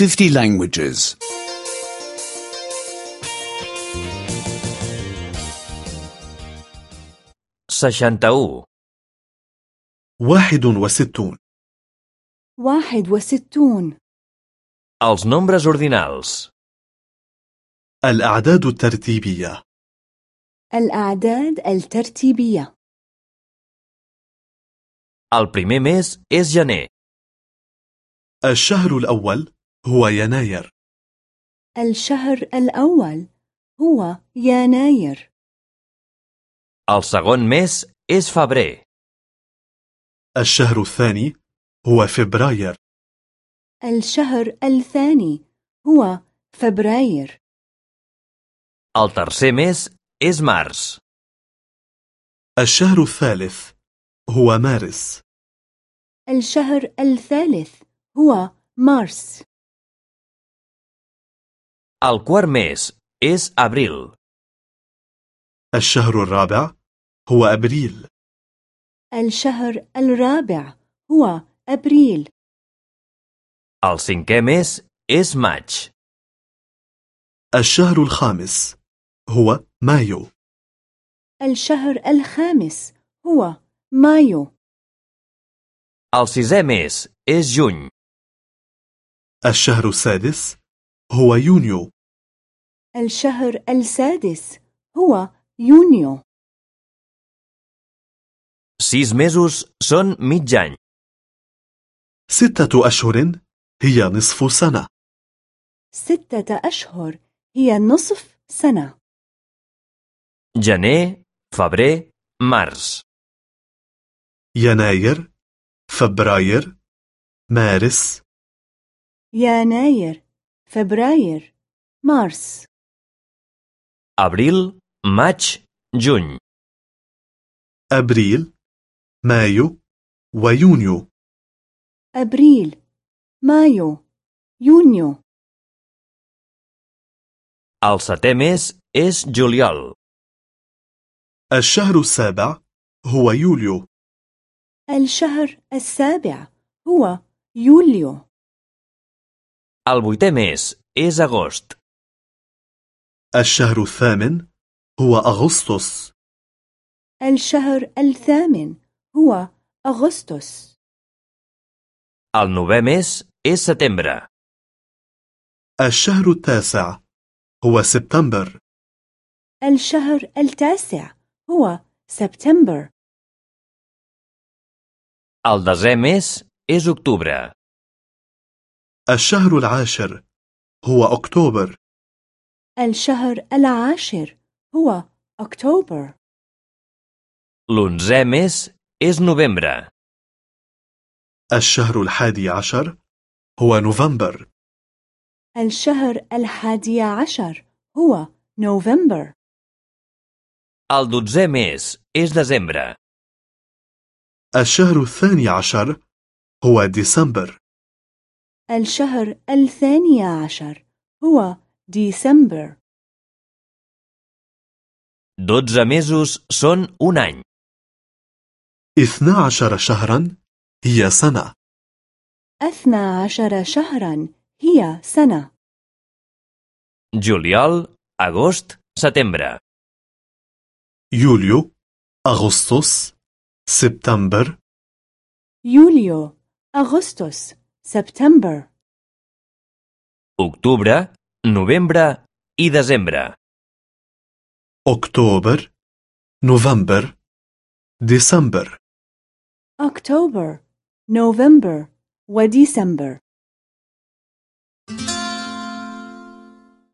50 languages. 61. واحد وستون واحد وستون Els nombres ordinals. الأعداد الترتيبية الأعداد الترتيبية El primer mes és gener. الشهر الأول هو يناير. الشهر الأول هو يناير. El segon mes és febrer. الشهر الثاني هو فبراير. الشهر الثاني هو فبراير. El tercer mes és març. الشهر الثالث هو مارس. الشهر الثالث هو مارس. El quart mes és abril. الشهر الرابع هو أبريل الشهر الرابع هو أبريل El cinquè mes és maig. الشهر الخامس هو مايو الشهر الخامس هو مايو El sisè mes és juny. الشهر السادس هو يونيو. الشهر السادس هو يونيو. Sis mesos són mig any. ستة أشهر هي نصف سنة. ستة أشهر هي نصف سنة. Gener, febrer, març. يناير فبراير مارس. يناير فبراير مارس Abril, maig, juny. أبريل مايو ويونيو أبريل مايو يونيو El setè mes és juliol. الشهر السابع هو يوليو. الشهر السابع هو يوليو. El vuitè mes és agost. الشهر الثامن هو أغسطس الشهر الثامن هو أغسطس El novè mes és setembre. الشهر التاسع هو سبتمبر الشهر التاسع هو سبتمبر El desè mes és octubre. الشهر العاشر هو أكتوبر. الشهر العاشر هو أكتوبر. L'onzè mes és novembre. الشهر الحادي عشر هو نوفمبر. الشهر الحادي عشر هو نوفمبر. El dotzè mes és desembre. الشهر الثاني عشر هو ديسمبر. الشهر الثاني عشر هو ديسمبر. Dotze mesos són un any. اثنا عشر شهرا هي سنة. أثنى عشر شهرا هي سنة. Juliol, agost, setembre. يوليو أغسطس سبتمبر. يوليو أغسطس. سبتمبر Octubre, novembre i desembre. أكتوبر نوفمبر ديسمبر أكتوبر نوفمبر وديسمبر